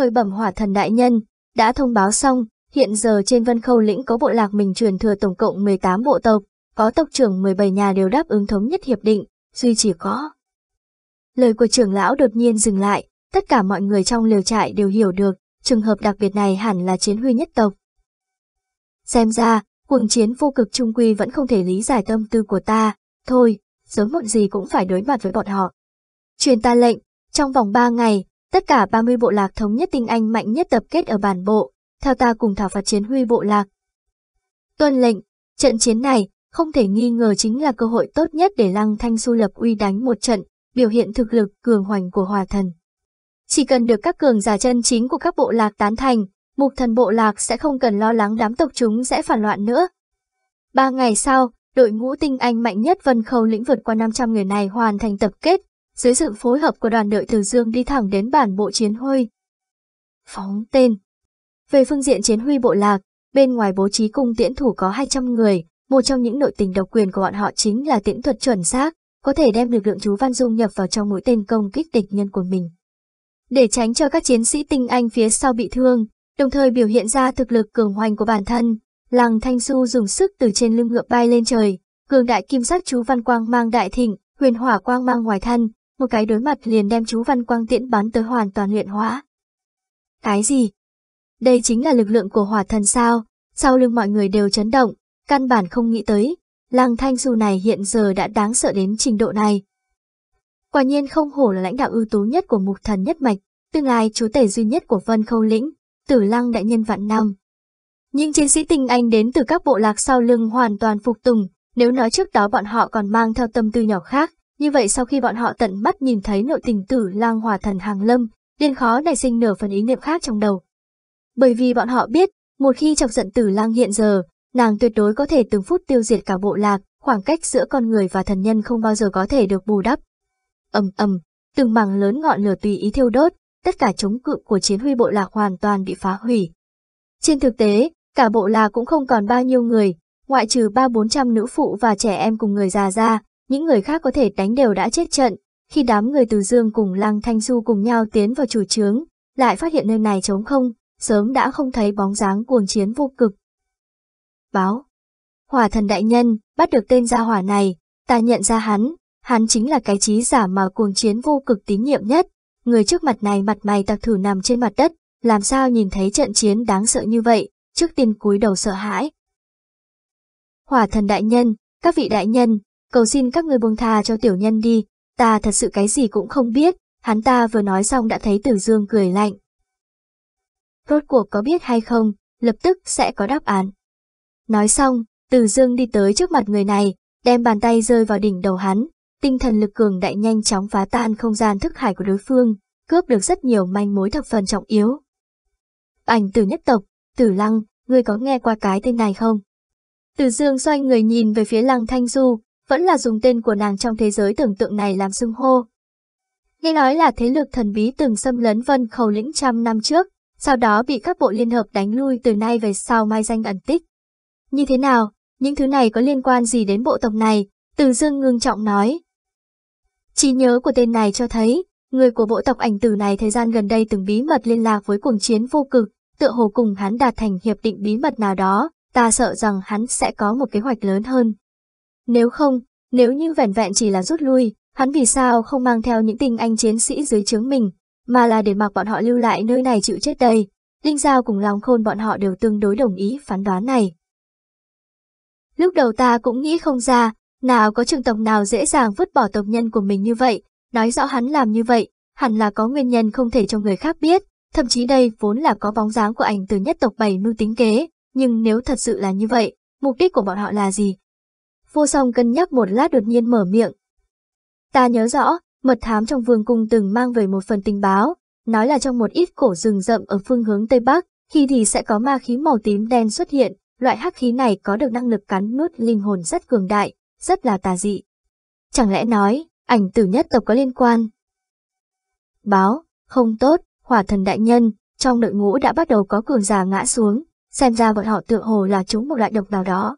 khơi bẩm hỏa thần đại nhân, đã thông báo xong, hiện giờ trên Vân Khâu lĩnh có bộ lạc mình truyền thừa tổng cộng 18 bộ tộc, có tộc trưởng 17 nhà đều đáp ứng thống nhất hiệp định, duy chỉ có. Lời của trưởng lão đột nhiên dừng lại, tất cả mọi người trong liều trại đều hiểu được, trường hợp đặc biệt này hẳn là chiến huy nhất tộc. Xem ra, cuồng chiến vô cực trung quy vẫn không thể lý giải tâm tư của ta, thôi, sớm muộn gì cũng phải đối mặt với bọn họ. Truyền ta lệnh, trong vòng 3 ngày, tất cả 30 bộ lạc thống nhất tinh anh mạnh nhất tập kết ở bản bộ, theo ta cùng thảo phạt chiến huy bộ lạc. Tuân lệnh, trận chiến này, không thể nghi ngờ chính là cơ hội tốt nhất để Lăng Thanh Xu lập uy đánh một trận, biểu hiện thực lực cường hoành của hòa thần. Chỉ cần được các cường giả chân chính của các bộ lạc tán thành, mục thần bộ lạc sẽ không cần lo lắng đám tộc chúng sẽ phản loạn nữa. Ba ngày sau, đội ngũ tinh anh mạnh nhất Vân Khâu lĩnh vượt qua 500 người này hoàn thành tập kết, dưới sự phối hợp của đoàn đội Từ Dương đi thẳng đến bản bộ chiến huy. Phóng tên Về phương diện chiến huy bộ lạc, bên ngoài bố trí cung tiễn thủ có 200 người, một trong những nội tình độc quyền của bọn họ chính là tiễn thuật chuẩn xác, có thể đem lực lượng chú Văn Dung nhập vào trong mũi tên công kích địch nhân của mình. Để tránh cho các chiến sĩ tinh anh phía sau bị thương, đồng thời biểu hiện ra thực lực cường hoành của bản thân, làng Thanh Du dùng sức từ trên lưng ngựa bay lên trời, cường đại kim sắc chú Văn Quang mang đại thịnh, huyền hỏa quang mang ngoài thân, một cái đối mặt liền đem chú Văn Quang tiễn bắn tới hoàn toàn luyện hóa. Cái gì? Đây chính là lực lượng của hỏa thần sao? Sau lưng mọi người đều chấn động, căn bản không nghĩ tới, Lăng Thanh Du này hiện giờ đã đáng sợ đến trình độ này. Quả nhiên không hổ là lãnh đạo ưu tú nhất của mục thần nhất mạch, tương lai chú tể duy nhất của Vân Khâu Lĩnh, Tử Lăng đại nhân vạn năm. Những chiến sĩ tinh anh đến từ các bộ lạc sau lưng hoàn toàn phục tùng, nếu nói trước đó bọn họ còn mang theo tâm tư nhỏ khác, như vậy sau khi bọn họ tận mắt nhìn thấy nội tình tử lang hòa thần hàng lâm, liền khó nảy sinh nửa phần ý niệm khác trong đầu. Bởi vì bọn họ biết, một khi chọc giận tử lang hiện giờ, nàng tuyệt đối có thể từng phút tiêu diệt cả bộ lạc, khoảng cách giữa con người và thần nhân không bao giờ có thể được bù đắp. ầm ầm, từng mảng lớn ngọn lửa tùy ý thiêu đốt, tất cả chống cự của chiến huy bộ lạc hoàn toàn bị phá hủy. Trên thực tế, cả bộ lạc cũng không còn bao nhiêu người, ngoại trừ ba bốn trăm nữ phụ và trẻ em cùng người già ra, những người khác có thể đánh đều đã chết trận. Khi đám người từ dương cùng lăng thanh du cùng nhau tiến vào chủ trướng, lại phát hiện nơi này trống không, sớm đã không thấy bóng dáng cuồng chiến vô cực. Báo. Hỏa thần đại nhân, bắt được tên gia hỏa này, ta nhận ra hắn, hắn chính là cái trí giả mà cuồng chiến vô cực tín nhiệm nhất. Người trước mặt này mặt mày tặc thử nằm trên mặt đất, làm sao nhìn thấy trận chiến đáng sợ như vậy, trước tiên cúi đầu sợ hãi. Hỏa thần đại nhân, các vị đại nhân, cầu xin các người buông tha cho tiểu nhân đi, ta thật sự cái gì cũng không biết, hắn ta vừa nói xong đã thấy Tử Dương cười lạnh. Rốt cuộc có biết hay không, lập tức sẽ có đáp án. Nói xong, Tử Dương đi tới trước mặt người này, đem bàn tay rơi vào đỉnh đầu hắn, tinh thần lực cường đại nhanh chóng phá tan không gian thức hải của đối phương, cướp được rất nhiều manh mối thập phần trọng yếu. Ảnh tử nhất tộc, Tử Lăng, ngươi có nghe qua cái tên này không? Tử Dương xoay người nhìn về phía Lăng Thanh Du, vẫn là dùng tên của nàng trong thế giới tưởng tượng này làm xưng hô. Nghe nói là thế lực thần bí từng xâm lấn vân khẩu lĩnh trăm năm trước, sau đó bị các bộ liên hợp đánh lui từ nay về sau mai danh ẩn tích. Như thế nào, những thứ này có liên quan gì đến bộ tộc này? Từ dương ngưng trọng nói. Chỉ nhớ của tên này cho thấy, người của bộ tộc ảnh tử này thời gian gần đây từng bí mật liên lạc với cuồng chiến vô cực, tựa hồ cùng hắn đạt thành hiệp định bí mật nào đó, ta sợ rằng hắn sẽ có một kế hoạch lớn hơn. Nếu không, nếu như vẻn vẹn chỉ là rút lui, hắn vì sao không mang theo những tình anh chiến sĩ dưới trướng mình, mà là để mặc bọn họ lưu lại nơi này chịu chết đây. Linh Giao cùng Long Khôn bọn họ đều tương đối đồng ý phán đoán này. Lúc đầu ta cũng nghĩ không ra, nào có trường tộc nào dễ dàng vứt bỏ tộc nhân của mình như vậy, nói rõ hắn làm như vậy, hẳn là có nguyên nhân không thể cho người khác biết, thậm chí đây vốn là có bóng dáng của ảnh từ nhất tộc bảy mưu tính kế, nhưng nếu thật sự là như vậy, mục đích của bọn họ là gì? Vô song cân nhắc một lát đột nhiên mở miệng. Ta nhớ rõ, mật thám trong vương cung từng mang về một phần tình báo, nói là trong một ít cổ rừng rậm ở phương hướng Tây Bắc, khi thì sẽ có ma khí màu tím đen xuất hiện, loại hắc khí này có được năng lực cắn nuốt linh hồn rất cường đại, rất là tà dị. Chẳng lẽ nói, ảnh tử nhất tộc có liên quan? Báo, không tốt, hỏa thần đại nhân, trong đội ngũ đã bắt đầu có cường giả ngã xuống, xem ra bọn họ tựa hồ là chúng một loại độc nào đó.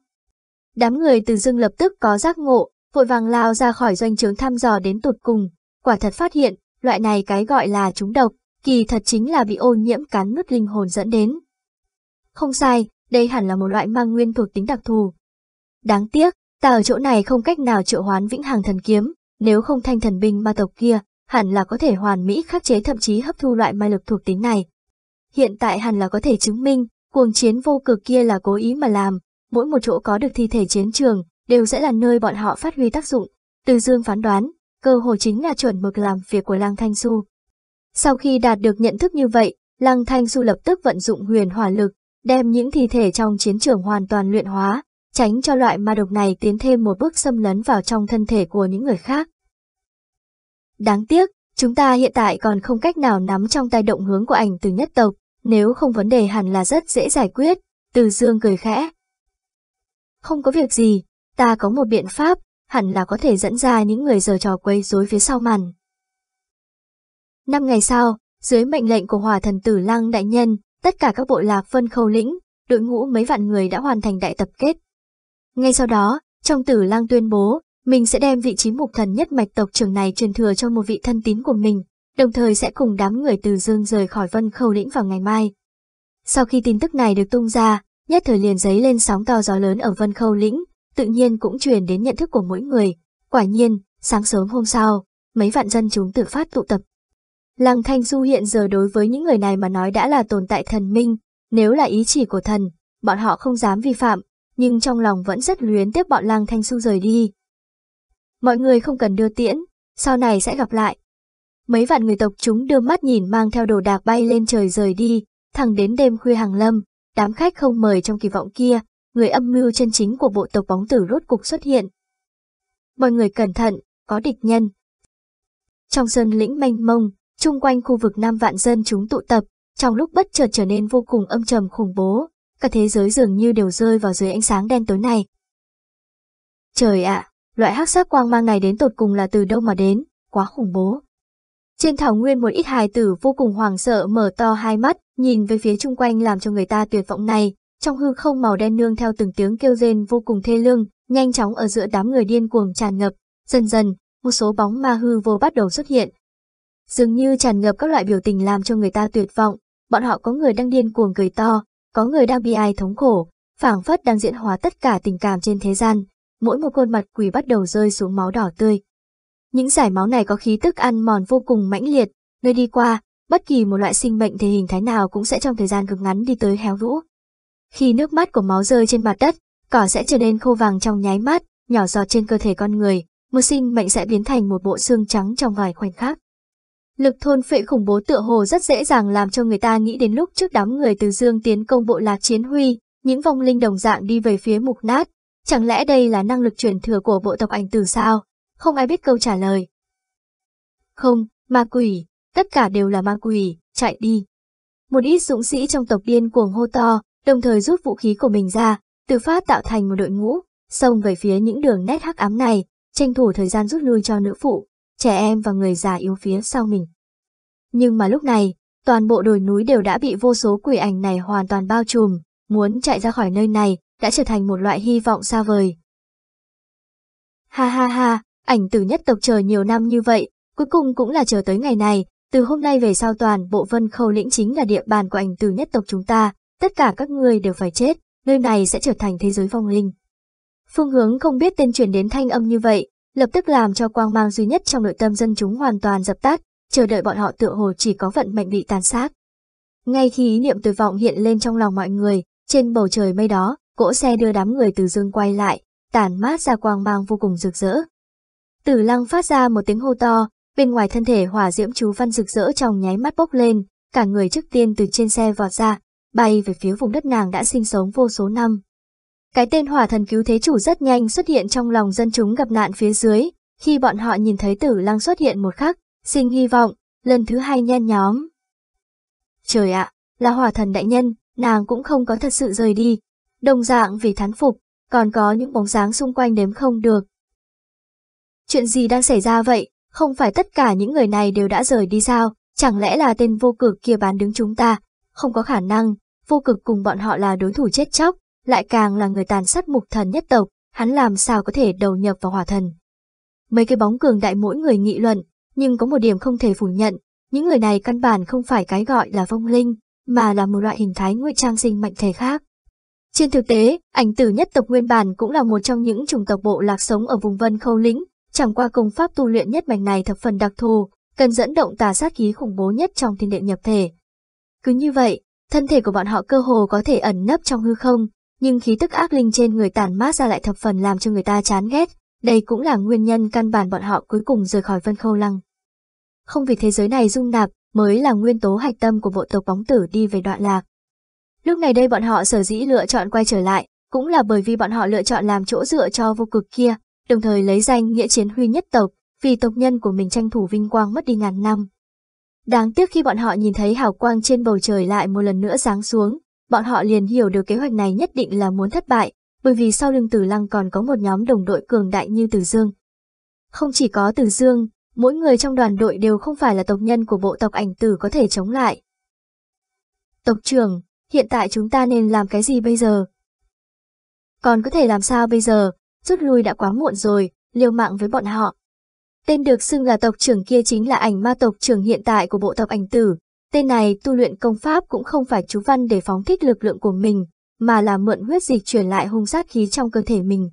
Đám người từ dưng lập tức có giác ngộ, vội vàng lao ra khỏi doanh trướng thăm dò đến tụt cùng, quả thật phát hiện, loại này cái gọi là chúng độc, kỳ thật chính là bị ô nhiễm cắn nứt linh hồn dẫn đến. Không sai, đây hẳn là một loại mang nguyên thuộc tính đặc thù. Đáng tiếc, ta ở chỗ này không cách nào triệu hoán vĩnh hằng thần kiếm, nếu không thanh thần binh ma tộc kia, hẳn là có thể hoàn mỹ khắc chế thậm chí hấp thu loại ma lực thuộc tính này. Hiện tại hẳn là có thể chứng minh, cuồng chiến vô cực kia là cố ý mà làm, mỗi một chỗ có được thi thể chiến trường, đều sẽ là nơi bọn họ phát huy tác dụng. Từ dương phán đoán, cơ hội chính là chuẩn mực làm việc của Lăng Thanh Xu. Sau khi đạt được nhận thức như vậy, Lăng Thanh Xu lập tức vận dụng huyền hỏa lực, đem những thi thể trong chiến trường hoàn toàn luyện hóa, tránh cho loại ma độc này tiến thêm một bước xâm lấn vào trong thân thể của những người khác. Đáng tiếc, chúng ta hiện tại còn không cách nào nắm trong tay động hướng của ảnh từ nhất tộc, nếu không vấn đề hẳn là rất dễ giải quyết, từ dương cười khẽ. Không có việc gì, ta có một biện pháp, hẳn là có thể dẫn ra những người giờ trò quấy rối phía sau màn. Năm ngày sau, dưới mệnh lệnh của hòa thần tử lăng đại nhân, tất cả các bộ lạc phân khâu lĩnh, đội ngũ mấy vạn người đã hoàn thành đại tập kết. Ngay sau đó, trong tử lăng tuyên bố, mình sẽ đem vị trí mục thần nhất mạch tộc trưởng này truyền thừa cho một vị thân tín của mình, đồng thời sẽ cùng đám người từ dương rời khỏi vân khâu lĩnh vào ngày mai. Sau khi tin tức này được tung ra, nhất thời liền giấy lên sóng to gió lớn ở vân khâu lĩnh, tự nhiên cũng truyền đến nhận thức của mỗi người. Quả nhiên, sáng sớm hôm sau, mấy vạn dân chúng tự phát tụ tập. Lăng Thanh Du hiện giờ đối với những người này mà nói đã là tồn tại thần minh, nếu là ý chỉ của thần, bọn họ không dám vi phạm, nhưng trong lòng vẫn rất luyến tiếp bọn Lăng Thanh Du rời đi. Mọi người không cần đưa tiễn, sau này sẽ gặp lại. Mấy vạn người tộc chúng đưa mắt nhìn mang theo đồ đạc bay lên trời rời đi, thẳng đến đêm khuya hàng lâm, đám khách không mời trong kỳ vọng kia, người âm mưu chân chính của bộ tộc bóng tử rốt cục xuất hiện. Mọi người cẩn thận, có địch nhân. Trong sơn lĩnh mênh mông, chung quanh khu vực năm vạn dân chúng tụ tập, trong lúc bất chợt trở nên vô cùng âm trầm khủng bố, cả thế giới dường như đều rơi vào dưới ánh sáng đen tối này. Trời ạ, loại hắc sắc quang mang này đến tột cùng là từ đâu mà đến, quá khủng bố. Trên thảo nguyên một ít hài tử vô cùng hoàng sợ mở to hai mắt, nhìn về phía chung quanh làm cho người ta tuyệt vọng này, trong hư không màu đen nương theo từng tiếng kêu rên vô cùng thê lương, nhanh chóng ở giữa đám người điên cuồng tràn ngập, dần dần, một số bóng ma hư vô bắt đầu xuất hiện. Dường như tràn ngập các loại biểu tình làm cho người ta tuyệt vọng, bọn họ có người đang điên cuồng cười to, có người đang bi ai thống khổ, phảng phất đang diễn hóa tất cả tình cảm trên thế gian, mỗi một khuôn mặt quỷ bắt đầu rơi xuống máu đỏ tươi. Những giải máu này có khí tức ăn mòn vô cùng mãnh liệt, nơi đi qua, bất kỳ một loại sinh mệnh thể hình thái nào cũng sẽ trong thời gian cực ngắn đi tới héo rũ. Khi nước mắt của máu rơi trên mặt đất, cỏ sẽ trở nên khô vàng trong nháy mắt, nhỏ giọt trên cơ thể con người, một sinh mệnh sẽ biến thành một bộ xương trắng trong vài khoảnh khắc. Lực thôn phệ khủng bố tựa hồ rất dễ dàng làm cho người ta nghĩ đến lúc trước đám người từ dương tiến công bộ lạc chiến huy, những vong linh đồng dạng đi về phía mục nát. Chẳng lẽ đây là năng lực truyền thừa của bộ tộc ảnh từ sao? Không ai biết câu trả lời. Không, ma quỷ, tất cả đều là ma quỷ, chạy đi. Một ít dũng sĩ trong tộc điên cuồng hô to, đồng thời rút vũ khí của mình ra, từ phát tạo thành một đội ngũ, xông về phía những đường nét hắc ám này, tranh thủ thời gian rút lui cho nữ phụ, trẻ em và người già yếu phía sau mình. Nhưng mà lúc này, toàn bộ đồi núi đều đã bị vô số quỷ ảnh này hoàn toàn bao trùm, muốn chạy ra khỏi nơi này đã trở thành một loại hy vọng xa vời. Ha ha ha, ảnh tử nhất tộc chờ nhiều năm như vậy, cuối cùng cũng là chờ tới ngày này, từ hôm nay về sau toàn bộ vân khâu lĩnh chính là địa bàn của ảnh tử nhất tộc chúng ta, tất cả các người đều phải chết, nơi này sẽ trở thành thế giới vong linh. Phương hướng không biết tên truyền đến thanh âm như vậy, lập tức làm cho quang mang duy nhất trong nội tâm dân chúng hoàn toàn dập tắt, chờ đợi bọn họ tựa hồ chỉ có vận mệnh bị tàn sát. Ngay khi ý niệm tuyệt vọng hiện lên trong lòng mọi người, trên bầu trời mây đó, cỗ xe đưa đám người từ dương quay lại, tản mát ra quang mang vô cùng rực rỡ. Tử lăng phát ra một tiếng hô to, bên ngoài thân thể hỏa diễm chú văn rực rỡ trong nháy mắt bốc lên, cả người trước tiên từ trên xe vọt ra, bay về phía vùng đất nàng đã sinh sống vô số năm. Cái tên hỏa thần cứu thế chủ rất nhanh xuất hiện trong lòng dân chúng gặp nạn phía dưới, khi bọn họ nhìn thấy tử lăng xuất hiện một khắc, sinh hy vọng, lần thứ hai nhen nhóm. Trời ạ, là hỏa thần đại nhân, nàng cũng không có thật sự rời đi, đồng dạng vì thán phục, còn có những bóng dáng xung quanh đếm không được. Chuyện gì đang xảy ra vậy, không phải tất cả những người này đều đã rời đi sao, chẳng lẽ là tên vô cực kia bán đứng chúng ta, không có khả năng, vô cực cùng bọn họ là đối thủ chết chóc, lại càng là người tàn sát mục thần nhất tộc, hắn làm sao có thể đầu nhập vào hỏa thần. Mấy cái bóng cường đại mỗi người nghị luận, nhưng có một điểm không thể phủ nhận, những người này căn bản không phải cái gọi là vong linh, mà là một loại hình thái ngụy trang sinh mạnh thể khác. Trên thực tế, ảnh tử nhất tộc nguyên bản cũng là một trong những chủng tộc bộ lạc sống ở vùng vân khâu lĩnh, chẳng qua công pháp tu luyện nhất mạch này thập phần đặc thù, cần dẫn động tà sát khí khủng bố nhất trong thiên địa nhập thể. Cứ như vậy, thân thể của bọn họ cơ hồ có thể ẩn nấp trong hư không, nhưng khí tức ác linh trên người tàn mát ra lại thập phần làm cho người ta chán ghét, đây cũng là nguyên nhân căn bản bọn họ cuối cùng rời khỏi vân khâu lăng. Không vì thế giới này dung nạp, mới là nguyên tố hạch tâm của bộ tộc bóng tử đi về đoạn lạc. Lúc này đây bọn họ sở dĩ lựa chọn quay trở lại, cũng là bởi vì bọn họ lựa chọn làm chỗ dựa cho vô cực kia, đồng thời lấy danh nghĩa chiến huy nhất tộc, vì tộc nhân của mình tranh thủ vinh quang mất đi ngàn năm. Đáng tiếc khi bọn họ nhìn thấy hào quang trên bầu trời lại một lần nữa giáng xuống, bọn họ liền hiểu được kế hoạch này nhất định là muốn thất bại, bởi vì sau lưng Tử Lăng còn có một nhóm đồng đội cường đại như Tử Dương. Không chỉ có Tử Dương, mỗi người trong đoàn đội đều không phải là tộc nhân của bộ tộc ảnh tử có thể chống lại. Tộc trưởng, hiện tại chúng ta nên làm cái gì bây giờ? Còn có thể làm sao bây giờ, rút lui đã quá muộn rồi, liều mạng với bọn họ. Tên được xưng là tộc trưởng kia chính là ảnh ma tộc trưởng hiện tại của bộ tộc ảnh tử. Tên này tu luyện công pháp cũng không phải chú văn để phóng thích lực lượng của mình, mà là mượn huyết dịch truyền lại hung sát khí trong cơ thể mình.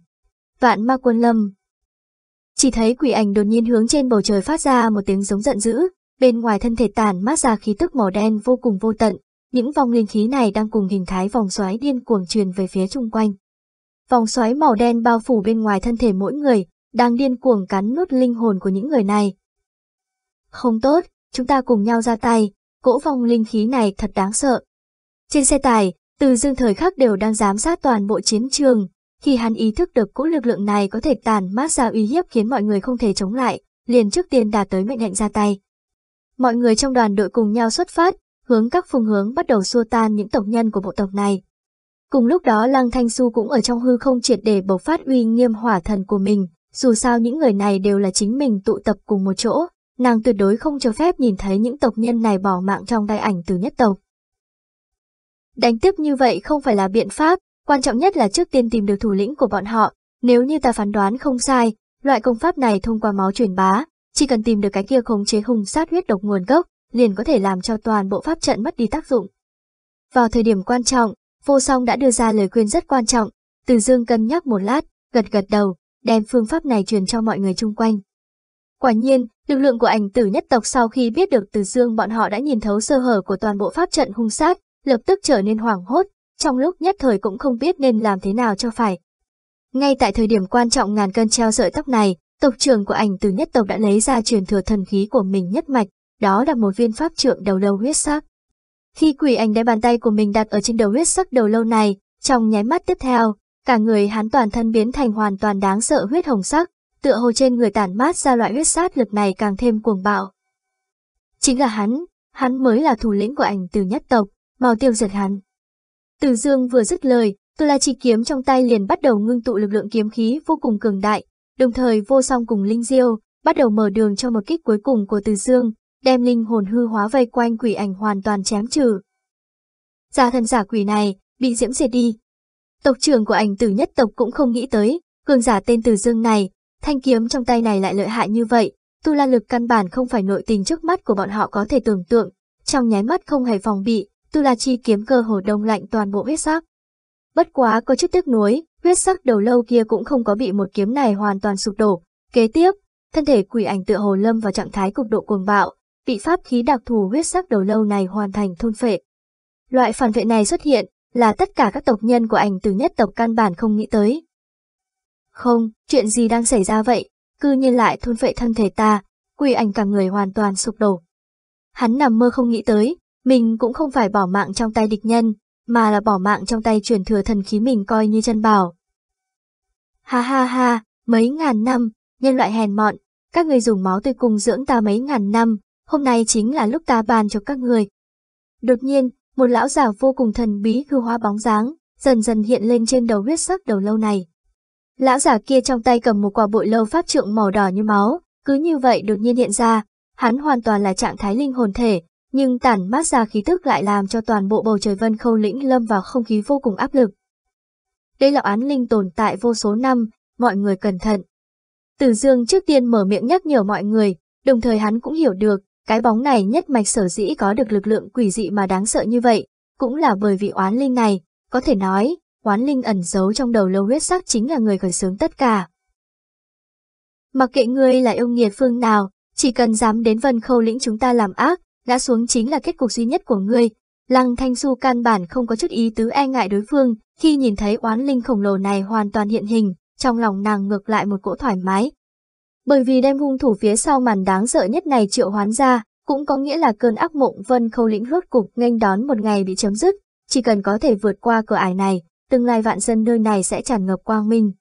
Vạn ma quân lâm Chỉ thấy quỷ ảnh đột nhiên hướng trên bầu trời phát ra một tiếng giống giận dữ, bên ngoài thân thể tàn mát ra khí tức màu đen vô cùng vô tận, những vòng linh khí này đang cùng hình thái vòng xoáy điên cuồng truyền về phía chung quanh. Vòng xoáy màu đen bao phủ bên ngoài thân thể mỗi người, đang điên cuồng cắn nút linh hồn của những người này. Không tốt, chúng ta cùng nhau ra tay, cỗ vòng linh khí này thật đáng sợ. Trên xe tải, từ dương thời khắc đều đang giám sát toàn bộ chiến trường, khi hắn ý thức được cỗ lực lượng này có thể tàn mát ra uy hiếp khiến mọi người không thể chống lại, liền trước tiên đạt tới mệnh lệnh ra tay. Mọi người trong đoàn đội cùng nhau xuất phát, hướng các phương hướng bắt đầu xua tan những tộc nhân của bộ tộc này. Cùng lúc đó Lăng Thanh Xu cũng ở trong hư không triệt để bộc phát uy nghiêm hỏa thần của mình, dù sao những người này đều là chính mình tụ tập cùng một chỗ, nàng tuyệt đối không cho phép nhìn thấy những tộc nhân này bỏ mạng trong đại ảnh từ nhất tộc. Đánh tiếp như vậy không phải là biện pháp, quan trọng nhất là trước tiên tìm được thủ lĩnh của bọn họ, nếu như ta phán đoán không sai, loại công pháp này thông qua máu truyền bá, chỉ cần tìm được cái kia khống chế hùng sát huyết độc nguồn gốc, liền có thể làm cho toàn bộ pháp trận mất đi tác dụng. Vào thời điểm quan trọng, vô song đã đưa ra lời khuyên rất quan trọng, từ dương cân nhắc một lát, gật gật đầu, đem phương pháp này truyền cho mọi người chung quanh. Quả nhiên, lực lượng của ảnh tử nhất tộc sau khi biết được từ dương bọn họ đã nhìn thấu sơ hở của toàn bộ pháp trận hung sát, lập tức trở nên hoảng hốt, trong lúc nhất thời cũng không biết nên làm thế nào cho phải. Ngay tại thời điểm quan trọng ngàn cân treo sợi tóc này, tộc trưởng của ảnh tử nhất tộc đã lấy ra truyền thừa thần khí của mình nhất mạch, đó là một viên pháp trượng đầu lâu huyết sắc. Khi quỷ ảnh đem bàn tay của mình đặt ở trên đầu huyết sắc đầu lâu này, trong nháy mắt tiếp theo, cả người hắn toàn thân biến thành hoàn toàn đáng sợ huyết hồng sắc, tựa hồ trên người tản mát ra loại huyết sát lực này càng thêm cuồng bạo. Chính là hắn, hắn mới là thủ lĩnh của ảnh từ nhất tộc, mau tiêu diệt hắn. Từ dương vừa dứt lời, tu la chi kiếm trong tay liền bắt đầu ngưng tụ lực lượng kiếm khí vô cùng cường đại, đồng thời vô song cùng linh diêu, bắt đầu mở đường cho một kích cuối cùng của từ dương, đem linh hồn hư hóa vây quanh quỷ ảnh hoàn toàn chém trừ. Giả thần giả quỷ này, bị diễm diệt đi, Tộc trưởng của ảnh tử nhất tộc cũng không nghĩ tới, cường giả tên Từ Dương này, thanh kiếm trong tay này lại lợi hại như vậy, tu la lực căn bản không phải nội tình trước mắt của bọn họ có thể tưởng tượng, trong nháy mắt không hề phòng bị, tu la chi kiếm cơ hồ đông lạnh toàn bộ huyết sắc. Bất quá có chút tiếc nuối, huyết sắc đầu lâu kia cũng không có bị một kiếm này hoàn toàn sụp đổ. Kế tiếp, thân thể quỷ ảnh tựa hồ lâm vào trạng thái cực độ cuồng bạo, bị pháp khí đặc thù huyết sắc đầu lâu này hoàn thành thôn phệ. Loại phản vệ này xuất hiện, là tất cả các tộc nhân của ảnh từ nhất tộc căn bản không nghĩ tới. Không, chuyện gì đang xảy ra vậy, cư nhiên lại thôn phệ thân thể ta, quỷ ảnh cả người hoàn toàn sụp đổ. Hắn nằm mơ không nghĩ tới, mình cũng không phải bỏ mạng trong tay địch nhân, mà là bỏ mạng trong tay truyền thừa thần khí mình coi như chân bảo. Ha ha ha, mấy ngàn năm, nhân loại hèn mọn, các người dùng máu tươi cung dưỡng ta mấy ngàn năm, hôm nay chính là lúc ta bàn cho các người. Đột nhiên, một lão già vô cùng thần bí hư hóa bóng dáng, dần dần hiện lên trên đầu huyết sắc đầu lâu này. Lão già kia trong tay cầm một quả bội lâu pháp trượng màu đỏ như máu, cứ như vậy đột nhiên hiện ra, hắn hoàn toàn là trạng thái linh hồn thể, nhưng tản mát ra khí thức lại làm cho toàn bộ bầu trời vân khâu lĩnh lâm vào không khí vô cùng áp lực. Đây là án linh tồn tại vô số năm, mọi người cẩn thận. Tử Dương trước tiên mở miệng nhắc nhở mọi người, đồng thời hắn cũng hiểu được, cái bóng này nhất mạch sở dĩ có được lực lượng quỷ dị mà đáng sợ như vậy, cũng là bởi vì oán linh này, có thể nói, oán linh ẩn giấu trong đầu lâu huyết sắc chính là người khởi xướng tất cả. Mặc kệ ngươi là yêu nghiệt phương nào, chỉ cần dám đến vân khâu lĩnh chúng ta làm ác, ngã xuống chính là kết cục duy nhất của ngươi. Lăng Thanh Du căn bản không có chút ý tứ e ngại đối phương, khi nhìn thấy oán linh khổng lồ này hoàn toàn hiện hình, trong lòng nàng ngược lại một cỗ thoải mái. Bởi vì đem hung thủ phía sau màn đáng sợ nhất này triệu hoán ra, cũng có nghĩa là cơn ác mộng vân khâu lĩnh rốt cục nghênh đón một ngày bị chấm dứt, chỉ cần có thể vượt qua cửa ải này, tương lai vạn dân nơi này sẽ tràn ngập quang minh.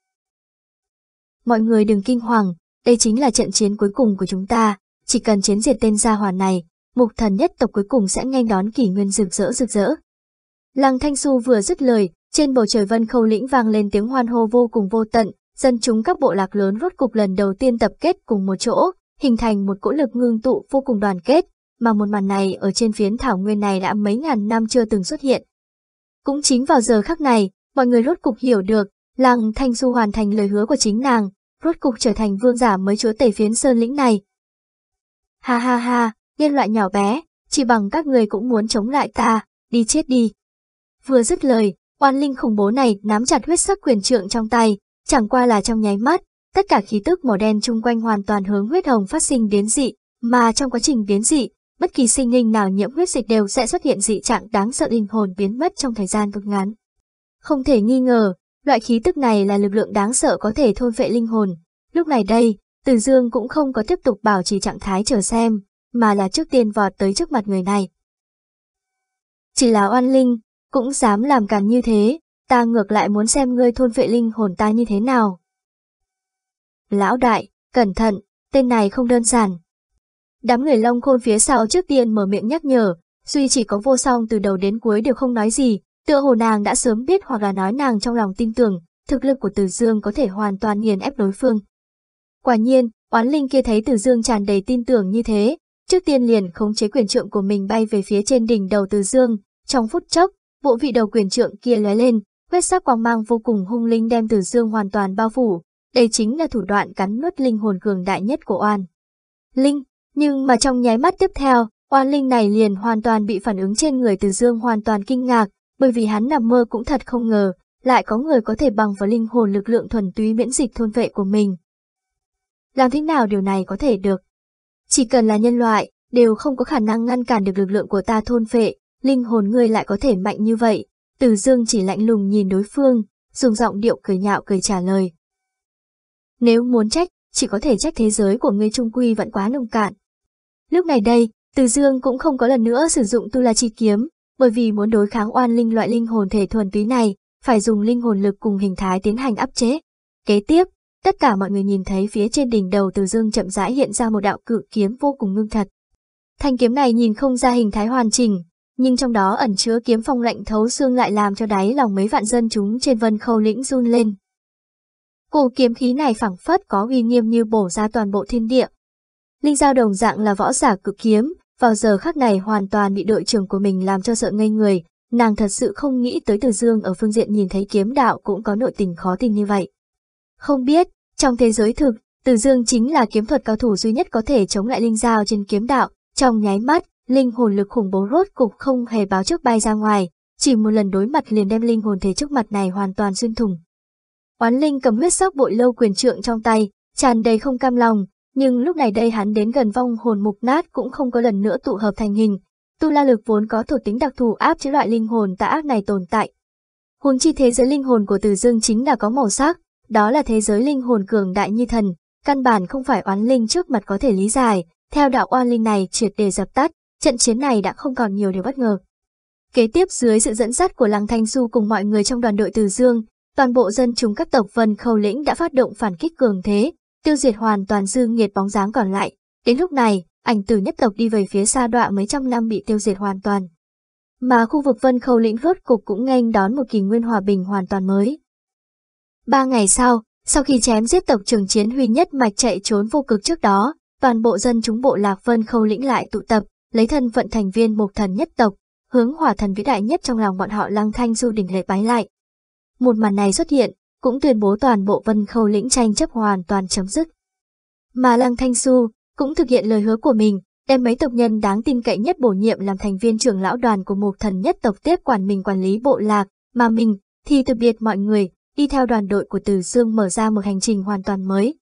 Mọi người đừng kinh hoàng, đây chính là trận chiến cuối cùng của chúng ta, chỉ cần chiến diệt tên gia hỏa này, mục thần nhất tộc cuối cùng sẽ nghênh đón kỷ nguyên rực rỡ rực rỡ. Lăng Thanh Xu vừa dứt lời, trên bầu trời vân khâu lĩnh vang lên tiếng hoan hô vô cùng vô tận, dân chúng các bộ lạc lớn rốt cục lần đầu tiên tập kết cùng một chỗ, hình thành một cỗ lực ngưng tụ vô cùng đoàn kết, mà một màn này ở trên phiến thảo nguyên này đã mấy ngàn năm chưa từng xuất hiện. Cũng chính vào giờ khắc này, mọi người rốt cục hiểu được, làng Thanh Du hoàn thành lời hứa của chính nàng, rốt cục trở thành vương giả mới chúa tể phiến sơn lĩnh này. Ha ha ha, nhân loại nhỏ bé, chỉ bằng các người cũng muốn chống lại ta, đi chết đi. Vừa dứt lời, oan linh khủng bố này nắm chặt huyết sắc quyền trượng trong tay, chẳng qua là trong nháy mắt, tất cả khí tức màu đen chung quanh hoàn toàn hướng huyết hồng phát sinh biến dị, mà trong quá trình biến dị, bất kỳ sinh linh nào nhiễm huyết dịch đều sẽ xuất hiện dị trạng đáng sợ linh hồn biến mất trong thời gian cực ngắn. Không thể nghi ngờ, loại khí tức này là lực lượng đáng sợ có thể thôn vệ linh hồn. Lúc này đây, Từ Dương cũng không có tiếp tục bảo trì trạng thái chờ xem, mà là trước tiên vọt tới trước mặt người này. Chỉ là oan linh, cũng dám làm càn như thế, ta ngược lại muốn xem ngươi thôn vệ linh hồn ta như thế nào. Lão đại, cẩn thận, tên này không đơn giản. Đám người lông khôn phía sau trước tiên mở miệng nhắc nhở, duy chỉ có vô song từ đầu đến cuối đều không nói gì, tựa hồ nàng đã sớm biết hoặc là nói nàng trong lòng tin tưởng, thực lực của Từ Dương có thể hoàn toàn nghiền ép đối phương. Quả nhiên, oán linh kia thấy Từ Dương tràn đầy tin tưởng như thế, trước tiên liền khống chế quyền trượng của mình bay về phía trên đỉnh đầu Từ Dương, trong phút chốc, bộ vị đầu quyền trượng kia lóe lên, huyết sắc quang mang vô cùng hung linh đem Từ Dương hoàn toàn bao phủ, đây chính là thủ đoạn cắn nuốt linh hồn cường đại nhất của oan. Linh, nhưng mà trong nháy mắt tiếp theo, oan linh này liền hoàn toàn bị phản ứng trên người Từ Dương hoàn toàn kinh ngạc, bởi vì hắn nằm mơ cũng thật không ngờ, lại có người có thể bằng vào linh hồn lực lượng thuần túy miễn dịch thôn vệ của mình. Làm thế nào điều này có thể được? Chỉ cần là nhân loại, đều không có khả năng ngăn cản được lực lượng của ta thôn phệ, linh hồn ngươi lại có thể mạnh như vậy. Từ dương chỉ lạnh lùng nhìn đối phương, dùng giọng điệu cười nhạo cười trả lời. Nếu muốn trách, chỉ có thể trách thế giới của ngươi trung quy vẫn quá nông cạn. Lúc này đây, Từ Dương cũng không có lần nữa sử dụng tu la chi kiếm, bởi vì muốn đối kháng oan linh loại linh hồn thể thuần túy này, phải dùng linh hồn lực cùng hình thái tiến hành áp chế. Kế tiếp, tất cả mọi người nhìn thấy phía trên đỉnh đầu Từ Dương chậm rãi hiện ra một đạo cự kiếm vô cùng ngưng thật. Thanh kiếm này nhìn không ra hình thái hoàn chỉnh, nhưng trong đó ẩn chứa kiếm phong lạnh thấu xương lại làm cho đáy lòng mấy vạn dân chúng trên vân khâu lĩnh run lên. Cổ kiếm khí này phẳng phất có uy nghiêm như bổ ra toàn bộ thiên địa. Linh giao đồng dạng là võ giả cực kiếm, vào giờ khắc này hoàn toàn bị đội trưởng của mình làm cho sợ ngây người, nàng thật sự không nghĩ tới Từ Dương ở phương diện nhìn thấy kiếm đạo cũng có nội tình khó tin như vậy. Không biết, trong thế giới thực, Từ Dương chính là kiếm thuật cao thủ duy nhất có thể chống lại linh giao trên kiếm đạo, trong nháy mắt, linh hồn lực khủng bố rốt cục không hề báo trước bay ra ngoài, chỉ một lần đối mặt liền đem linh hồn thể trước mặt này hoàn toàn xuyên thủng. Oán linh cầm huyết sắc bội lâu quyền trượng trong tay, tràn đầy không cam lòng, nhưng lúc này đây hắn đến gần vong hồn mục nát cũng không có lần nữa tụ hợp thành hình. Tu la lực vốn có thuộc tính đặc thù áp chế loại linh hồn tà ác này tồn tại. Huống chi thế giới linh hồn của Từ Dương chính là có màu sắc, đó là thế giới linh hồn cường đại như thần, căn bản không phải oán linh trước mặt có thể lý giải, theo đạo oan linh này triệt để dập tắt, trận chiến này đã không còn nhiều điều bất ngờ. Kế tiếp dưới sự dẫn dắt của Lăng Thanh Du cùng mọi người trong đoàn đội Từ Dương, toàn bộ dân chúng các tộc Vân Khâu Lĩnh đã phát động phản kích cường thế, tiêu diệt hoàn toàn dư nghiệt bóng dáng còn lại. Đến lúc này, ảnh tử nhất tộc đi về phía xa đọa mấy trăm năm bị tiêu diệt hoàn toàn. Mà khu vực Vân Khâu Lĩnh rốt cục cũng nghênh đón một kỳ nguyên hòa bình hoàn toàn mới. Ba ngày sau, sau khi chém giết tộc trưởng chiến huy nhất mạch chạy trốn vô cực trước đó, toàn bộ dân chúng bộ lạc Vân Khâu Lĩnh lại tụ tập, lấy thân phận thành viên một thần nhất tộc, hướng hỏa thần vĩ đại nhất trong lòng bọn họ lăng thanh du đỉnh lệ bái lại. Một màn này xuất hiện, cũng tuyên bố toàn bộ vân khâu lĩnh tranh chấp hoàn toàn chấm dứt. Mà lăng thanh su cũng thực hiện lời hứa của mình, đem mấy tộc nhân đáng tin cậy nhất bổ nhiệm làm thành viên trưởng lão đoàn của một thần nhất tộc tiếp quản mình quản lý bộ lạc, mà mình thì từ biệt mọi người, đi theo đoàn đội của Từ Dương mở ra một hành trình hoàn toàn mới.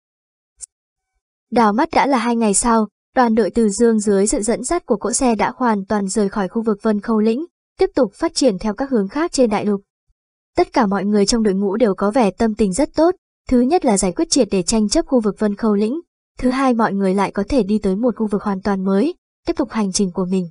Đào mắt đã là hai ngày sau, đoàn đội Từ Dương dưới sự dẫn dắt của cỗ xe đã hoàn toàn rời khỏi khu vực Vân Khâu Lĩnh, tiếp tục phát triển theo các hướng khác trên đại lục. Tất cả mọi người trong đội ngũ đều có vẻ tâm tình rất tốt, thứ nhất là giải quyết triệt để tranh chấp khu vực Vân Khâu Lĩnh, thứ hai mọi người lại có thể đi tới một khu vực hoàn toàn mới, tiếp tục hành trình của mình.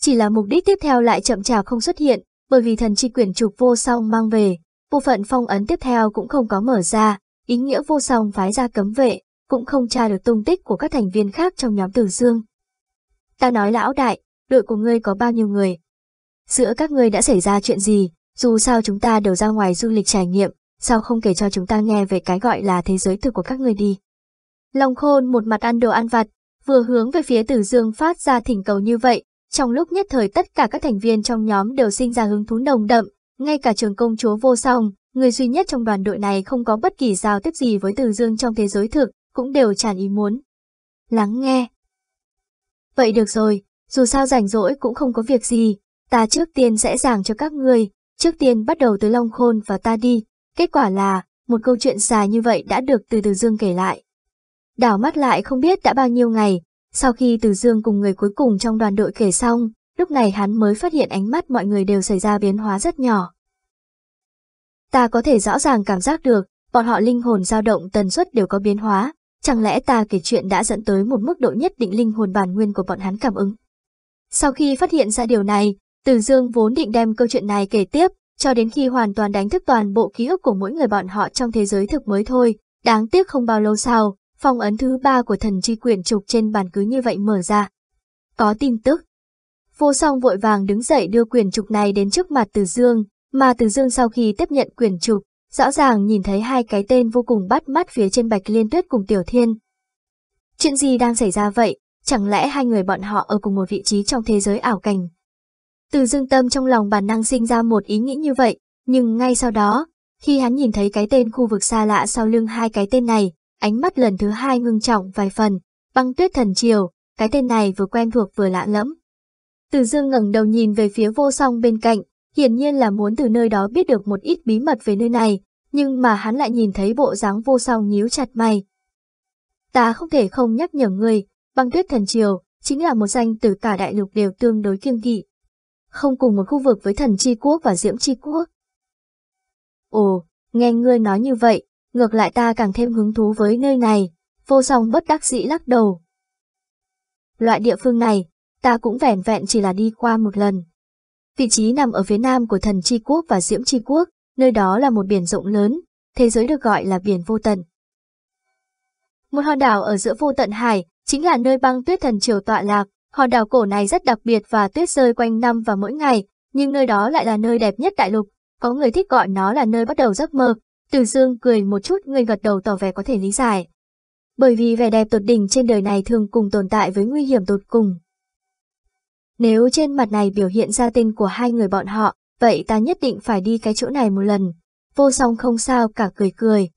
Chỉ là mục đích tiếp theo lại chậm chạp không xuất hiện, bởi vì thần chi quyển trục vô song mang về, bộ phận phong ấn tiếp theo cũng không có mở ra, ý nghĩa vô song phái ra cấm vệ, cũng không tra được tung tích của các thành viên khác trong nhóm Tử Dương. Ta nói lão đại, đội của ngươi có bao nhiêu người? Giữa các ngươi đã xảy ra chuyện gì, dù sao chúng ta đều ra ngoài du lịch trải nghiệm, sao không kể cho chúng ta nghe về cái gọi là thế giới thực của các ngươi đi. Long khôn một mặt ăn đồ ăn vặt, vừa hướng về phía Tử Dương phát ra thỉnh cầu như vậy, trong lúc nhất thời tất cả các thành viên trong nhóm đều sinh ra hứng thú nồng đậm, ngay cả trường công chúa vô song, người duy nhất trong đoàn đội này không có bất kỳ giao tiếp gì với Từ Dương trong thế giới thực, cũng đều tràn ý muốn. Lắng nghe. Vậy được rồi, dù sao rảnh rỗi cũng không có việc gì, ta trước tiên sẽ giảng cho các người, trước tiên bắt đầu từ Long Khôn và ta đi, kết quả là, một câu chuyện dài như vậy đã được từ Từ Dương kể lại. Đảo mắt lại không biết đã bao nhiêu ngày, sau khi Từ Dương cùng người cuối cùng trong đoàn đội kể xong, lúc này hắn mới phát hiện ánh mắt mọi người đều xảy ra biến hóa rất nhỏ. Ta có thể rõ ràng cảm giác được, bọn họ linh hồn dao động tần suất đều có biến hóa, chẳng lẽ ta kể chuyện đã dẫn tới một mức độ nhất định linh hồn bản nguyên của bọn hắn cảm ứng. Sau khi phát hiện ra điều này, Từ Dương vốn định đem câu chuyện này kể tiếp, cho đến khi hoàn toàn đánh thức toàn bộ ký ức của mỗi người bọn họ trong thế giới thực mới thôi, đáng tiếc không bao lâu sau, phong ấn thứ ba của thần chi quyển trục trên bàn cứ như vậy mở ra. Có tin tức. Vô song vội vàng đứng dậy đưa quyển trục này đến trước mặt Từ Dương, mà Từ Dương sau khi tiếp nhận quyển trục, rõ ràng nhìn thấy hai cái tên vô cùng bắt mắt phía trên Bạch Liên Tuyết cùng Tiểu Thiên. Chuyện gì đang xảy ra vậy? Chẳng lẽ hai người bọn họ ở cùng một vị trí trong thế giới ảo cảnh? Từ Dương Tâm trong lòng bản năng sinh ra một ý nghĩ như vậy, nhưng ngay sau đó, khi hắn nhìn thấy cái tên khu vực xa lạ sau lưng hai cái tên này, ánh mắt lần thứ hai ngưng trọng vài phần, băng tuyết thần triều, cái tên này vừa quen thuộc vừa lạ lẫm. Từ dương ngẩng đầu nhìn về phía vô song bên cạnh, hiển nhiên là muốn từ nơi đó biết được một ít bí mật về nơi này, nhưng mà hắn lại nhìn thấy bộ dáng vô song nhíu chặt mày. Ta không thể không nhắc nhở người, băng tuyết thần triều, chính là một danh từ cả đại lục đều tương đối kiêng kỵ. Không cùng một khu vực với thần chi quốc và diễm chi quốc. Ồ, nghe ngươi nói như vậy, ngược lại ta càng thêm hứng thú với nơi này, vô song bất đắc dĩ lắc đầu. Loại địa phương này, ta cũng vẻn vẹn chỉ là đi qua một lần. Vị trí nằm ở phía nam của thần Chi Quốc và Diễm Chi Quốc, nơi đó là một biển rộng lớn, thế giới được gọi là biển vô tận. Một hòn đảo ở giữa vô tận hải, chính là nơi băng tuyết thần triều tọa lạc, hòn đảo cổ này rất đặc biệt và tuyết rơi quanh năm và mỗi ngày, nhưng nơi đó lại là nơi đẹp nhất đại lục, có người thích gọi nó là nơi bắt đầu giấc mơ, từ dương cười một chút người gật đầu tỏ vẻ có thể lý giải. Bởi vì vẻ đẹp tột đỉnh trên đời này thường cùng tồn tại với nguy hiểm tột cùng. Nếu trên mặt này biểu hiện ra tên của hai người bọn họ, vậy ta nhất định phải đi cái chỗ này một lần. Vô song không sao cả cười cười.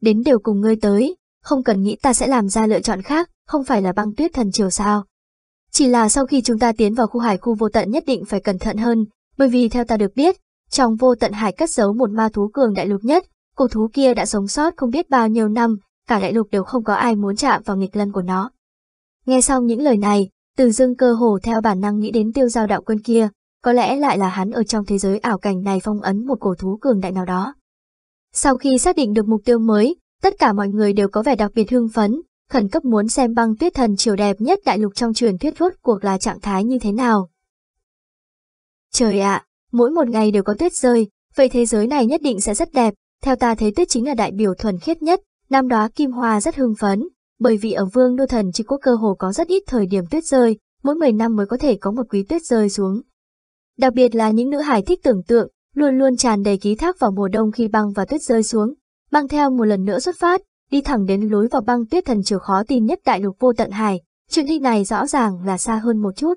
Đến đều cùng ngươi tới, không cần nghĩ ta sẽ làm ra lựa chọn khác, không phải là băng tuyết thần triều sao. Chỉ là sau khi chúng ta tiến vào khu hải khu vô tận nhất định phải cẩn thận hơn, bởi vì theo ta được biết, trong vô tận hải cất giấu một ma thú cường đại lục nhất, cổ thú kia đã sống sót không biết bao nhiêu năm, cả đại lục đều không có ai muốn chạm vào nghịch lân của nó. Nghe xong những lời này, từ dưng cơ hồ theo bản năng nghĩ đến tiêu giao đạo quân kia, có lẽ lại là hắn ở trong thế giới ảo cảnh này phong ấn một cổ thú cường đại nào đó. Sau khi xác định được mục tiêu mới, tất cả mọi người đều có vẻ đặc biệt hưng phấn, khẩn cấp muốn xem băng tuyết thần chiều đẹp nhất đại lục trong truyền thuyết rốt cuộc là trạng thái như thế nào. Trời ạ, mỗi một ngày đều có tuyết rơi, vậy thế giới này nhất định sẽ rất đẹp, theo ta thấy tuyết chính là đại biểu thuần khiết nhất, năm đó Kim Hoa rất hưng phấn, bởi vì ở Vương Đô Thần chỉ có cơ hồ có rất ít thời điểm tuyết rơi, mỗi 10 năm mới có thể có một quý tuyết rơi xuống. Đặc biệt là những nữ hải thích tưởng tượng, luôn luôn tràn đầy ký thác vào mùa đông khi băng và tuyết rơi xuống, băng theo một lần nữa xuất phát, đi thẳng đến lối vào băng tuyết thần chiều khó tin nhất đại lục vô tận hải, chuyện đi này rõ ràng là xa hơn một chút.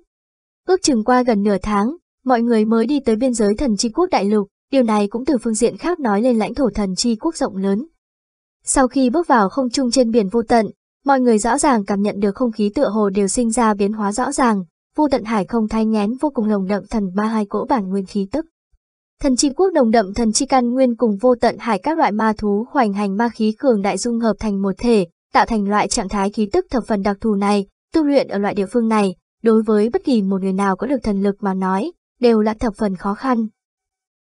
Ước chừng qua gần nửa tháng, mọi người mới đi tới biên giới thần chi quốc đại lục, điều này cũng từ phương diện khác nói lên lãnh thổ thần chi quốc rộng lớn. Sau khi bước vào không trung trên biển vô tận, Mọi người rõ ràng cảm nhận được không khí tựa hồ đều sinh ra biến hóa rõ ràng, vô tận hải không thay ngén vô cùng lồng đậm thần ba hai cỗ bản nguyên khí tức. Thần chi quốc đồng đậm thần chi căn nguyên cùng vô tận hải các loại ma thú hoành hành ma khí cường đại dung hợp thành một thể, tạo thành loại trạng thái khí tức thập phần đặc thù này, tu luyện ở loại địa phương này, đối với bất kỳ một người nào có được thần lực mà nói, đều là thập phần khó khăn.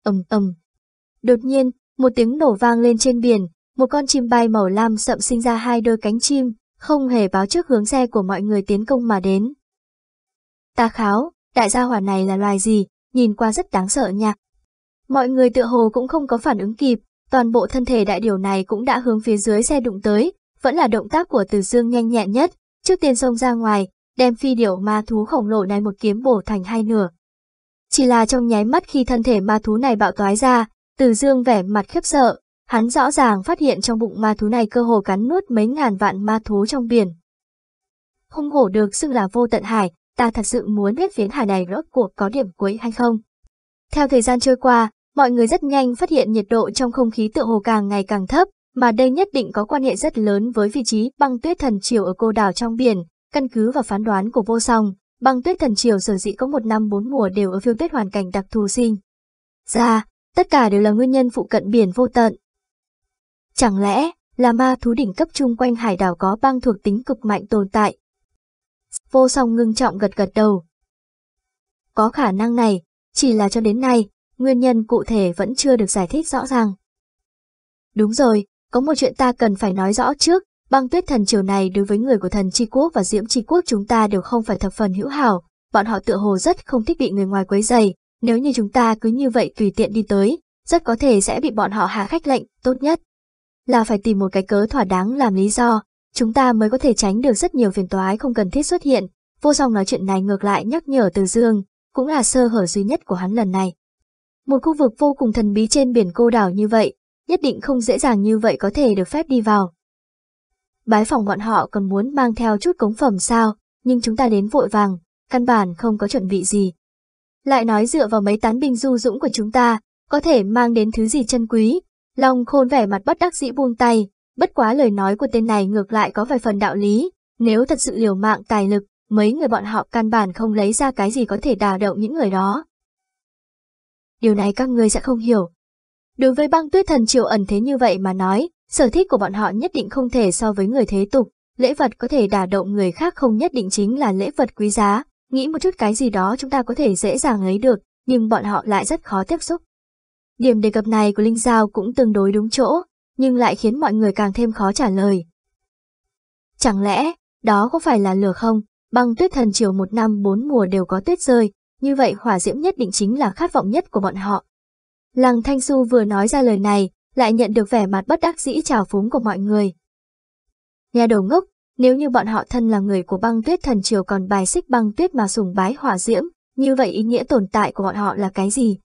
ầm ầm. Đột nhiên, một tiếng nổ vang lên trên biển, một con chim bay màu lam sậm sinh ra hai đôi cánh chim, không hề báo trước hướng xe của mọi người tiến công mà đến. Ta kháo, đại gia hỏa này là loài gì, nhìn qua rất đáng sợ nha. Mọi người tựa hồ cũng không có phản ứng kịp, toàn bộ thân thể đại điều này cũng đã hướng phía dưới xe đụng tới, vẫn là động tác của Từ Dương nhanh nhẹn nhất, trước tiên xông ra ngoài, đem phi điểu ma thú khổng lồ này một kiếm bổ thành hai nửa. Chỉ là trong nháy mắt khi thân thể ma thú này bạo toái ra, Từ Dương vẻ mặt khiếp sợ, hắn rõ ràng phát hiện trong bụng ma thú này cơ hồ cắn nuốt mấy ngàn vạn ma thú trong biển. Không hổ được xưng là vô tận hải, ta thật sự muốn biết phiến hải này rốt cuộc có điểm cuối hay không. Theo thời gian trôi qua, mọi người rất nhanh phát hiện nhiệt độ trong không khí tựa hồ càng ngày càng thấp, mà đây nhất định có quan hệ rất lớn với vị trí băng tuyết thần triều ở cô đảo trong biển, căn cứ vào phán đoán của vô song, băng tuyết thần triều sở dĩ có một năm bốn mùa đều ở phiêu tuyết hoàn cảnh đặc thù sinh. Ra, tất cả đều là nguyên nhân phụ cận biển vô tận. Chẳng lẽ là ma thú đỉnh cấp chung quanh hải đảo có băng thuộc tính cực mạnh tồn tại? Vô song ngưng trọng gật gật đầu. Có khả năng này, chỉ là cho đến nay, nguyên nhân cụ thể vẫn chưa được giải thích rõ ràng. Đúng rồi, có một chuyện ta cần phải nói rõ trước, băng tuyết thần triều này đối với người của thần tri quốc và diễm tri quốc chúng ta đều không phải thập phần hữu hảo, bọn họ tựa hồ rất không thích bị người ngoài quấy dày, nếu như chúng ta cứ như vậy tùy tiện đi tới, rất có thể sẽ bị bọn họ hạ khách lệnh, tốt nhất là phải tìm một cái cớ thỏa đáng làm lý do, chúng ta mới có thể tránh được rất nhiều phiền toái không cần thiết xuất hiện. Vô song nói chuyện này ngược lại nhắc nhở từ dương, cũng là sơ hở duy nhất của hắn lần này. Một khu vực vô cùng thần bí trên biển cô đảo như vậy, nhất định không dễ dàng như vậy có thể được phép đi vào. Bái phòng bọn họ còn muốn mang theo chút cống phẩm sao, nhưng chúng ta đến vội vàng, căn bản không có chuẩn bị gì. Lại nói dựa vào mấy tán binh du dũng của chúng ta, có thể mang đến thứ gì chân quý. Long khôn vẻ mặt bất đắc dĩ buông tay, bất quá lời nói của tên này ngược lại có vài phần đạo lý, nếu thật sự liều mạng tài lực, mấy người bọn họ căn bản không lấy ra cái gì có thể đả động những người đó. Điều này các ngươi sẽ không hiểu. Đối với băng tuyết thần triều ẩn thế như vậy mà nói, sở thích của bọn họ nhất định không thể so với người thế tục, lễ vật có thể đả động người khác không nhất định chính là lễ vật quý giá, nghĩ một chút cái gì đó chúng ta có thể dễ dàng lấy được, nhưng bọn họ lại rất khó tiếp xúc. Điểm đề cập này của Linh Giao cũng tương đối đúng chỗ, nhưng lại khiến mọi người càng thêm khó trả lời. Chẳng lẽ, đó có phải là lửa không? Băng tuyết thần triều một năm bốn mùa đều có tuyết rơi, như vậy hỏa diễm nhất định chính là khát vọng nhất của bọn họ. Lăng Thanh Xu vừa nói ra lời này, lại nhận được vẻ mặt bất đắc dĩ trào phúng của mọi người. Nhà đầu ngốc, nếu như bọn họ thân là người của băng tuyết thần triều còn bài xích băng tuyết mà sùng bái hỏa diễm, như vậy ý nghĩa tồn tại của bọn họ là cái gì?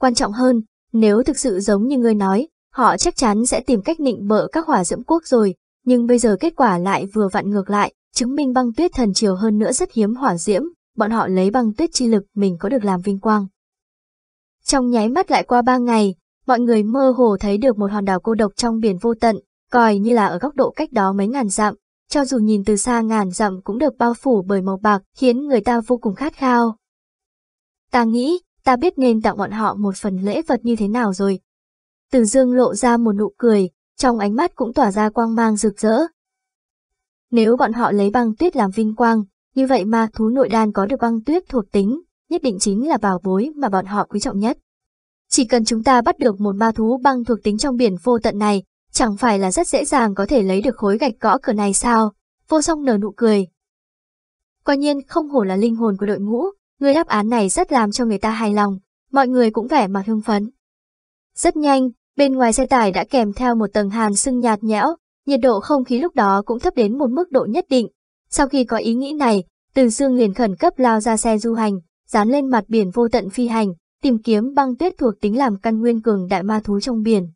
Quan trọng hơn, nếu thực sự giống như ngươi nói, họ chắc chắn sẽ tìm cách nịnh bợ các hỏa diễm quốc rồi, nhưng bây giờ kết quả lại vừa vặn ngược lại, chứng minh băng tuyết thần triều hơn nữa rất hiếm hỏa diễm, bọn họ lấy băng tuyết chi lực mình có được làm vinh quang. Trong nháy mắt lại qua ba ngày, mọi người mơ hồ thấy được một hòn đảo cô độc trong biển vô tận, coi như là ở góc độ cách đó mấy ngàn dặm, cho dù nhìn từ xa ngàn dặm cũng được bao phủ bởi màu bạc khiến người ta vô cùng khát khao. Ta nghĩ, ta biết nên tặng bọn họ một phần lễ vật như thế nào rồi. Từ dương lộ ra một nụ cười, trong ánh mắt cũng tỏa ra quang mang rực rỡ. Nếu bọn họ lấy băng tuyết làm vinh quang, như vậy ma thú nội đan có được băng tuyết thuộc tính, nhất định chính là bảo bối mà bọn họ quý trọng nhất. Chỉ cần chúng ta bắt được một ma thú băng thuộc tính trong biển vô tận này, chẳng phải là rất dễ dàng có thể lấy được khối gạch gõ cửa này sao? Vô song nở nụ cười. Quả nhiên không hổ là linh hồn của đội ngũ, người đáp án này rất làm cho người ta hài lòng, mọi người cũng vẻ mặt hưng phấn. Rất nhanh, bên ngoài xe tải đã kèm theo một tầng hàn sưng nhạt nhẽo, nhiệt độ không khí lúc đó cũng thấp đến một mức độ nhất định. Sau khi có ý nghĩ này, Từ Dương liền khẩn cấp lao ra xe du hành, dán lên mặt biển vô tận phi hành, tìm kiếm băng tuyết thuộc tính làm căn nguyên cường đại ma thú trong biển.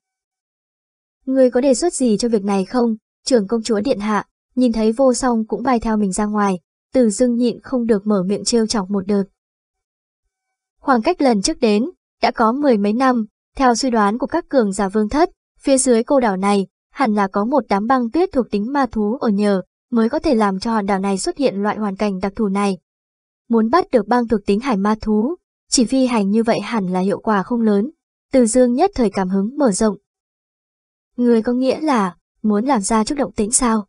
Người có đề xuất gì cho việc này không? Trưởng công chúa điện hạ, nhìn thấy vô song cũng bay theo mình ra ngoài, từ Dương nhịn không được mở miệng trêu chọc một đợt. Khoảng cách lần trước đến, đã có mười mấy năm, theo suy đoán của các cường giả vương thất, phía dưới cô đảo này, hẳn là có một đám băng tuyết thuộc tính ma thú ở nhờ, mới có thể làm cho hòn đảo này xuất hiện loại hoàn cảnh đặc thù này. Muốn bắt được băng thuộc tính hải ma thú, chỉ phi hành như vậy hẳn là hiệu quả không lớn. Từ dương nhất thời cảm hứng mở rộng. Người có nghĩa là, muốn làm ra chút động tĩnh sao?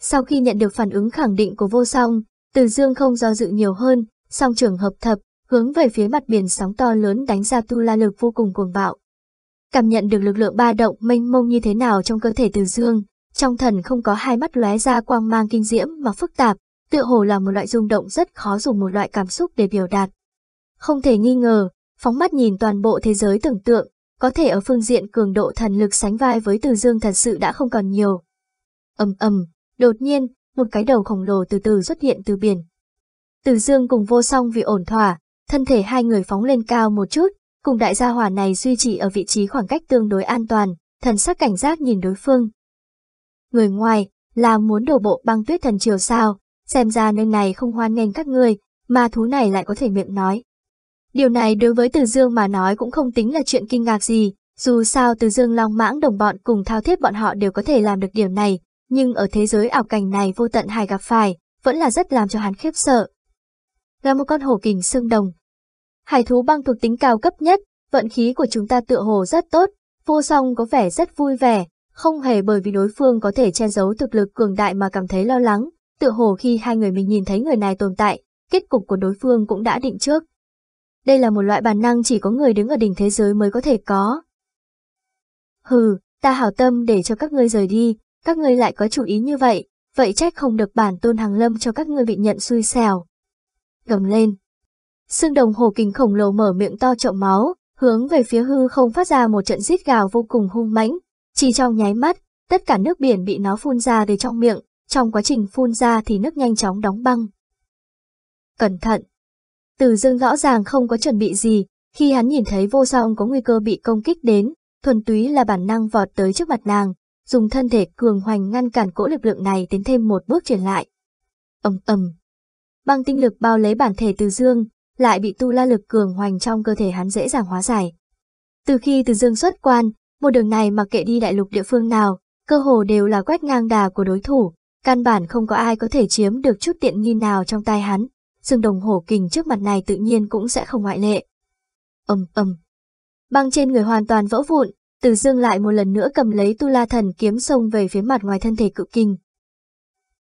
Sau khi nhận được phản ứng khẳng định của vô song, từ dương không do dự nhiều hơn, song trường hợp thập, hướng về phía mặt biển sóng to lớn đánh ra tu la lực vô cùng cuồng bạo. Cảm nhận được lực lượng ba động mênh mông như thế nào trong cơ thể từ dương, trong thần không có hai mắt lóe ra quang mang kinh diễm mà phức tạp, tựa hồ là một loại rung động rất khó dùng một loại cảm xúc để biểu đạt. Không thể nghi ngờ, phóng mắt nhìn toàn bộ thế giới tưởng tượng, có thể ở phương diện cường độ thần lực sánh vai với Từ Dương thật sự đã không còn nhiều. ầm ầm, đột nhiên, một cái đầu khổng lồ từ từ xuất hiện từ biển. Từ Dương cùng vô song vì ổn thỏa, thân thể hai người phóng lên cao một chút, cùng đại gia hỏa này duy trì ở vị trí khoảng cách tương đối an toàn, thần sắc cảnh giác nhìn đối phương. Người ngoài, là muốn đổ bộ băng tuyết thần triều sao, xem ra nơi này không hoan nghênh các ngươi, mà thú này lại có thể miệng nói. Điều này đối với Từ Dương mà nói cũng không tính là chuyện kinh ngạc gì, dù sao Từ Dương Long Mãng đồng bọn cùng thao thiết bọn họ đều có thể làm được điều này, nhưng ở thế giới ảo cảnh này vô tận hài gặp phải, vẫn là rất làm cho hắn khiếp sợ. Là một con hổ kình xương đồng. Hải thú băng thuộc tính cao cấp nhất, vận khí của chúng ta tựa hồ rất tốt, vô song có vẻ rất vui vẻ, không hề bởi vì đối phương có thể che giấu thực lực cường đại mà cảm thấy lo lắng, tựa hồ khi hai người mình nhìn thấy người này tồn tại, kết cục của đối phương cũng đã định trước. Đây là một loại bản năng chỉ có người đứng ở đỉnh thế giới mới có thể có. Hừ, ta hảo tâm để cho các ngươi rời đi, các ngươi lại có chủ ý như vậy, vậy trách không được bản tôn hàng lâm cho các ngươi bị nhận xui xẻo. Gầm lên. Xương đồng hồ kình khổng lồ mở miệng to trộm máu, hướng về phía hư không phát ra một trận rít gào vô cùng hung mãnh. Chỉ trong nháy mắt, tất cả nước biển bị nó phun ra từ trong miệng, trong quá trình phun ra thì nước nhanh chóng đóng băng. Cẩn thận! Từ dương rõ ràng không có chuẩn bị gì, khi hắn nhìn thấy vô song có nguy cơ bị công kích đến, thuần túy là bản năng vọt tới trước mặt nàng, dùng thân thể cường hoành ngăn cản cỗ lực lượng này tiến thêm một bước chuyển lại. ầm ầm, băng tinh lực bao lấy bản thể từ dương, lại bị tu la lực cường hoành trong cơ thể hắn dễ dàng hóa giải. Từ khi từ dương xuất quan, một đường này mặc kệ đi đại lục địa phương nào, cơ hồ đều là quét ngang đà của đối thủ, căn bản không có ai có thể chiếm được chút tiện nghi nào trong tay hắn, dương đồng hổ kình trước mặt này tự nhiên cũng sẽ không ngoại lệ. ầm ầm, băng trên người hoàn toàn vỡ vụn, từ dương lại một lần nữa cầm lấy tu la thần kiếm xông về phía mặt ngoài thân thể cự kinh.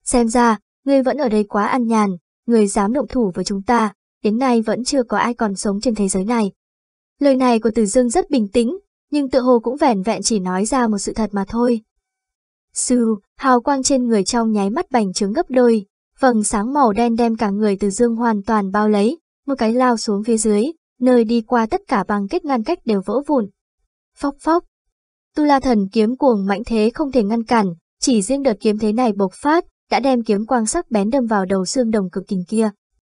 Xem ra, ngươi vẫn ở đây quá ăn nhàn, ngươi dám động thủ với chúng ta, đến nay vẫn chưa có ai còn sống trên thế giới này. Lời này của Từ Dương rất bình tĩnh, nhưng tự hồ cũng vẻn vẹn chỉ nói ra một sự thật mà thôi. Sư, hào quang trên người trong nháy mắt bành trướng gấp đôi, vầng sáng màu đen đem cả người Từ Dương hoàn toàn bao lấy, một cái lao xuống phía dưới, nơi đi qua tất cả băng kết ngăn cách đều vỡ vụn. Phóc phóc. Tu La Thần kiếm cuồng mạnh thế không thể ngăn cản, chỉ riêng đợt kiếm thế này bộc phát, đã đem kiếm quang sắc bén đâm vào đầu xương đồng cực kình kia.